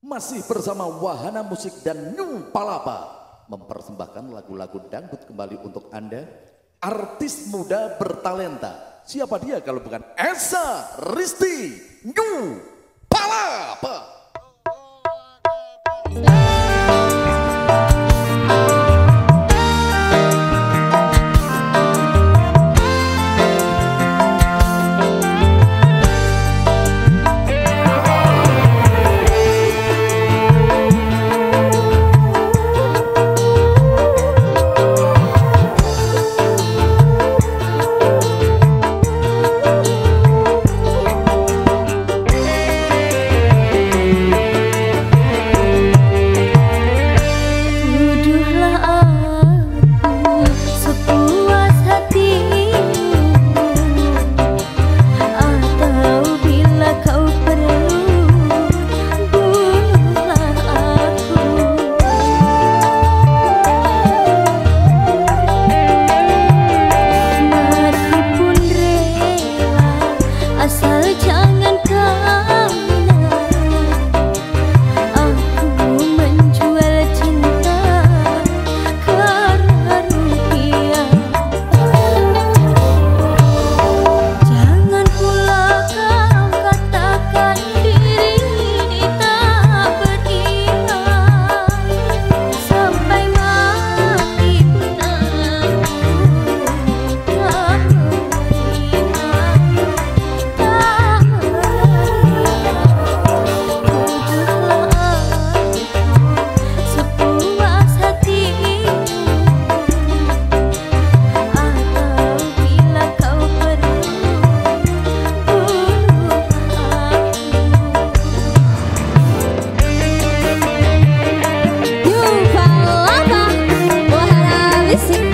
Masih bersama Wahana Musik dan New Palapa mempersembahkan lagu-lagu dangdut kembali untuk Anda. Artis muda bertalenta. Siapa dia kalau bukan Esa Risti New Listen.